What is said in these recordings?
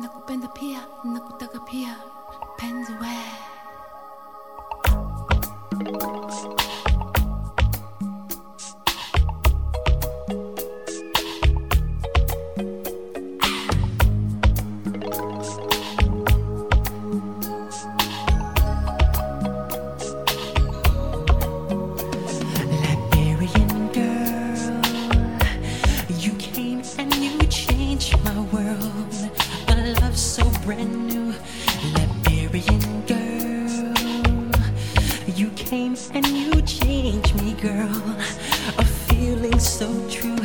nakupenda pia nakutaka pia. Penzi we and you changed me, girl. A feeling so true.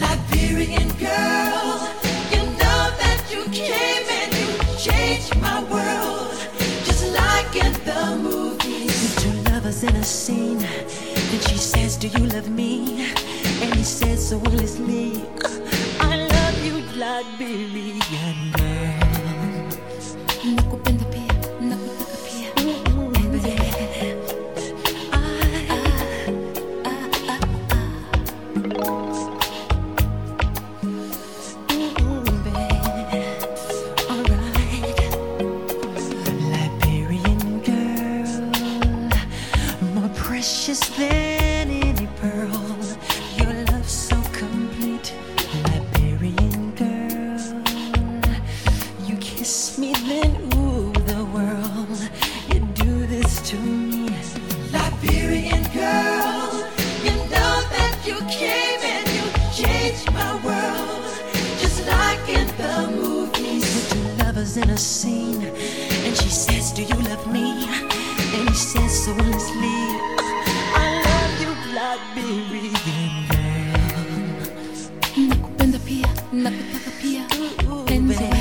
Liberian girl, you know that you came and you changed my world. Just like in the movies. Two lovers in a scene. And she says, Do you love me? And he says so endlessly, I love you, Liberian than any pearl. Your love so complete, Liberian girl. You kiss me, then ooh, the world. You do this to me, Liberian girl. You know that you came and you changed my world, just like in the movies. Lovers in a scene, nakupenda pia nakutaka pia. The